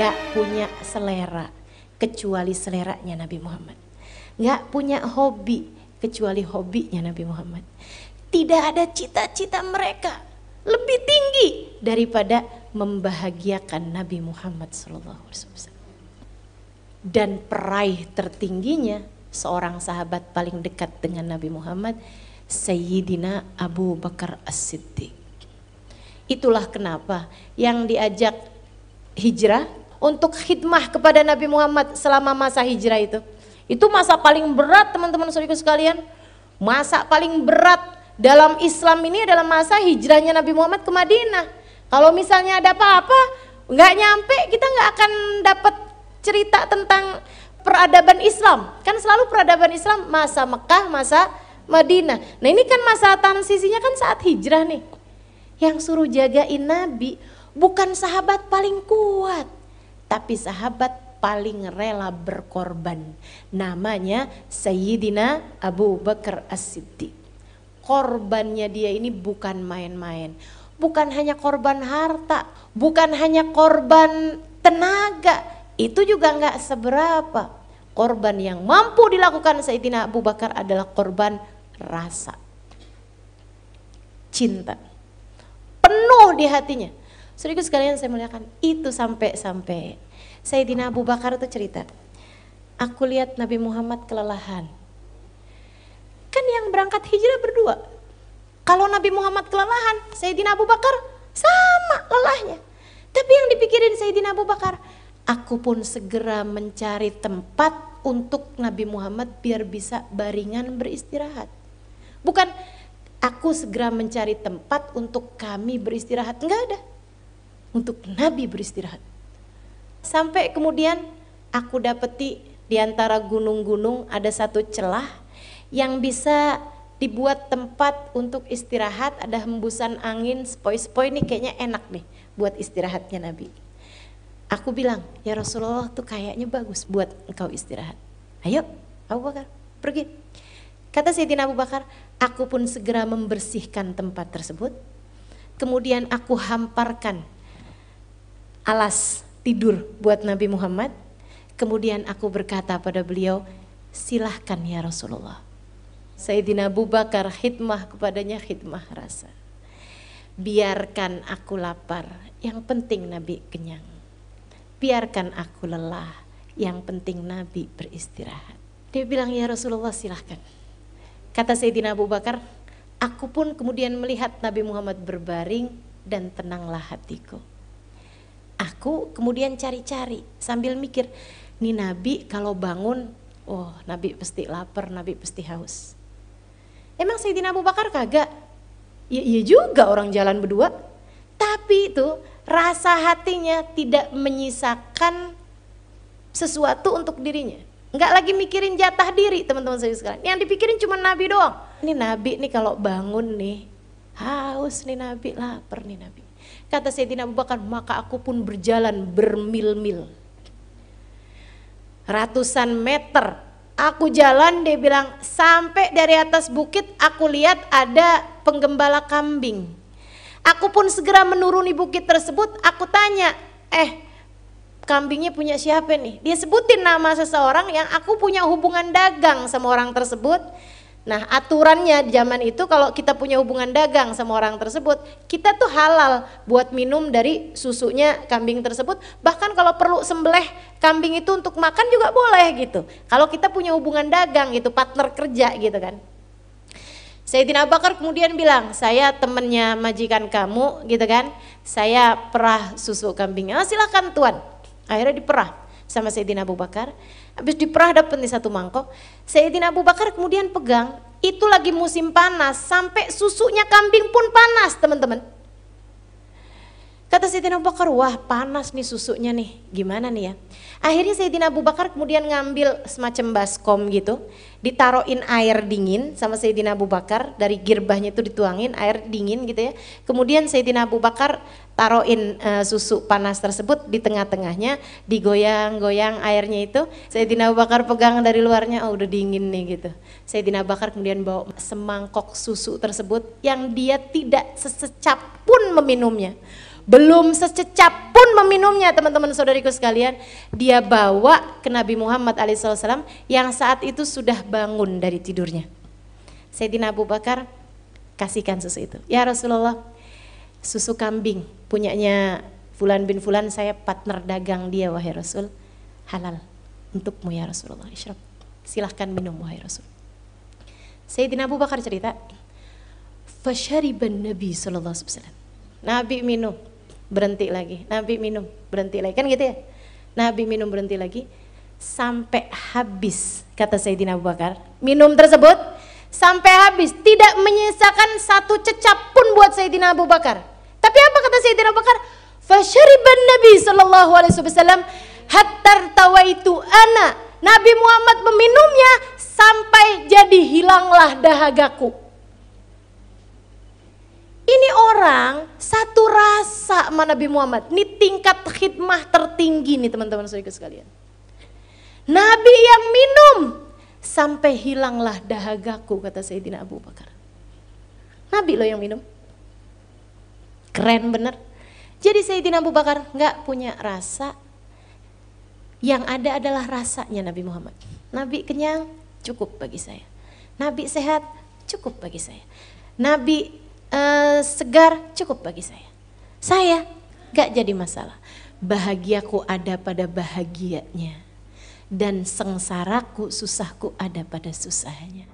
nggak punya selera kecuali seleranya Nabi Muhammad. Nggak punya hobi kecuali hobinya Nabi Muhammad. Tidak ada cita-cita mereka lebih tinggi daripada membahagiakan Nabi Muhammad SAW. Dan peraih tertingginya seorang sahabat paling dekat dengan Nabi Muhammad, Sayyidina Abu Bakar As-Siddiq. Itulah kenapa yang diajak hijrah untuk khidmah kepada Nabi Muhammad selama masa hijrah itu. Itu masa paling berat teman-teman saudara sekalian. Masa paling berat dalam Islam ini adalah masa hijrahnya Nabi Muhammad ke Madinah. Kalau misalnya ada apa-apa, nggak nyampe, kita nggak akan dapat cerita tentang peradaban Islam. Kan selalu peradaban Islam masa Mekah, masa Madinah. Nah ini kan masa transisinya kan saat hijrah nih. Yang suruh jagain Nabi bukan sahabat paling kuat, tapi sahabat paling rela berkorban. Namanya Sayyidina Abu Bakar As-Siddiq. Korbannya dia ini bukan main-main. Bukan hanya korban harta, bukan hanya korban tenaga, itu juga nggak seberapa. Korban yang mampu dilakukan Sayyidina Abu Bakar adalah korban rasa. Cinta. Penuh di hatinya. Sedikit sekalian saya muliakan, itu sampai-sampai Sayyidina Abu Bakar itu cerita, aku lihat Nabi Muhammad kelelahan. Kan yang berangkat hijrah berdua. Kalau Nabi Muhammad kelelahan, Sayyidina Abu Bakar sama lelahnya. Tapi yang dipikirin Sayyidina Abu Bakar, aku pun segera mencari tempat untuk Nabi Muhammad biar bisa baringan beristirahat. Bukan aku segera mencari tempat untuk kami beristirahat, enggak ada. Untuk Nabi beristirahat. Sampai kemudian aku dapeti di antara gunung-gunung ada satu celah yang bisa dibuat tempat untuk istirahat, ada hembusan angin, spoi-spoi ini kayaknya enak nih buat istirahatnya Nabi. Aku bilang, ya Rasulullah tuh kayaknya bagus buat engkau istirahat. Ayo Abu Bakar, pergi. Kata Sayyidina Abu Bakar, aku pun segera membersihkan tempat tersebut. Kemudian aku hamparkan alas tidur buat Nabi Muhammad. Kemudian aku berkata pada beliau, silahkan ya Rasulullah. Sayyidina Abu Bakar khidmah kepadanya khidmah rasa. Biarkan aku lapar, yang penting Nabi kenyang. Biarkan aku lelah, yang penting Nabi beristirahat. Dia bilang, ya Rasulullah silahkan. Kata Sayyidina Abu Bakar, aku pun kemudian melihat Nabi Muhammad berbaring dan tenanglah hatiku. Aku kemudian cari-cari sambil mikir, nih Nabi kalau bangun, oh Nabi pasti lapar, Nabi pasti haus. Emang Sayyidina Abu Bakar kagak? Ya iya juga orang jalan berdua. Tapi itu rasa hatinya tidak menyisakan sesuatu untuk dirinya. Enggak lagi mikirin jatah diri teman-teman saya sekalian. Yang dipikirin cuma Nabi doang. Ini Nabi nih kalau bangun nih, haus nih Nabi, lapar nih Nabi. Kata Sayyidina Abu Bakar, maka aku pun berjalan bermil-mil. Ratusan meter. Aku jalan, dia bilang, sampai dari atas bukit aku lihat ada penggembala kambing. Aku pun segera menuruni bukit tersebut, aku tanya, eh kambingnya punya siapa nih? Dia sebutin nama seseorang yang aku punya hubungan dagang sama orang tersebut. Nah aturannya di zaman itu kalau kita punya hubungan dagang sama orang tersebut, kita tuh halal buat minum dari susunya kambing tersebut. Bahkan kalau perlu sembelih kambing itu untuk makan juga boleh gitu. Kalau kita punya hubungan dagang gitu, partner kerja gitu kan. Sayyidina Abu Bakar kemudian bilang, saya temennya majikan kamu gitu kan, saya perah susu kambingnya, oh, silahkan tuan. Akhirnya diperah sama Sayyidina Abu Bakar. Habis diperah dapat nih satu mangkok. Sayyidina Abu Bakar kemudian pegang, itu lagi musim panas, sampai susunya kambing pun panas teman-teman. Kata Sayyidina Abu Bakar, wah panas nih susunya nih, gimana nih ya. Akhirnya Sayyidina Abu Bakar kemudian ngambil semacam baskom gitu, ditaruhin air dingin sama Sayyidina Abu Bakar, dari girbahnya itu dituangin air dingin gitu ya. Kemudian Sayyidina Abu Bakar taruhin uh, susu panas tersebut di tengah-tengahnya, digoyang-goyang airnya itu. Sayyidina Abu Bakar pegang dari luarnya, oh udah dingin nih gitu. Sayyidina Abu Bakar kemudian bawa semangkok susu tersebut yang dia tidak sesecap pun meminumnya belum sececap pun meminumnya teman-teman saudariku sekalian. Dia bawa ke Nabi Muhammad alaihissalam yang saat itu sudah bangun dari tidurnya. Sayyidina Abu Bakar kasihkan susu itu. Ya Rasulullah, susu kambing punyanya Fulan bin Fulan saya partner dagang dia wahai Rasul. Halal untukmu ya Rasulullah. Isyrab. Silahkan minum wahai Rasul. Sayyidina Abu Bakar cerita, Fashariban Nabi sallallahu alaihi wasallam. Nabi minum, berhenti lagi. Nabi minum, berhenti lagi. Kan gitu ya? Nabi minum berhenti lagi sampai habis kata Sayyidina Abu Bakar. Minum tersebut sampai habis, tidak menyisakan satu cecap pun buat Sayyidina Abu Bakar. Kata Sayyidina Abu Bakar? Fashariban Nabi sallallahu alaihi wasallam hatta tawaitu ana. Nabi Muhammad meminumnya sampai jadi hilanglah dahagaku. Ini orang satu rasa sama Nabi Muhammad. Ini tingkat khidmah tertinggi nih teman-teman saudara sekalian. Nabi yang minum sampai hilanglah dahagaku kata Sayyidina Abu Bakar. Nabi loh yang minum. Keren bener. Jadi Sayyidina Abu Bakar nggak punya rasa. Yang ada adalah rasanya Nabi Muhammad. Nabi kenyang cukup bagi saya. Nabi sehat cukup bagi saya. Nabi uh, segar cukup bagi saya. Saya gak jadi masalah. Bahagiaku ada pada bahagianya. Dan sengsaraku, susahku ada pada susahnya.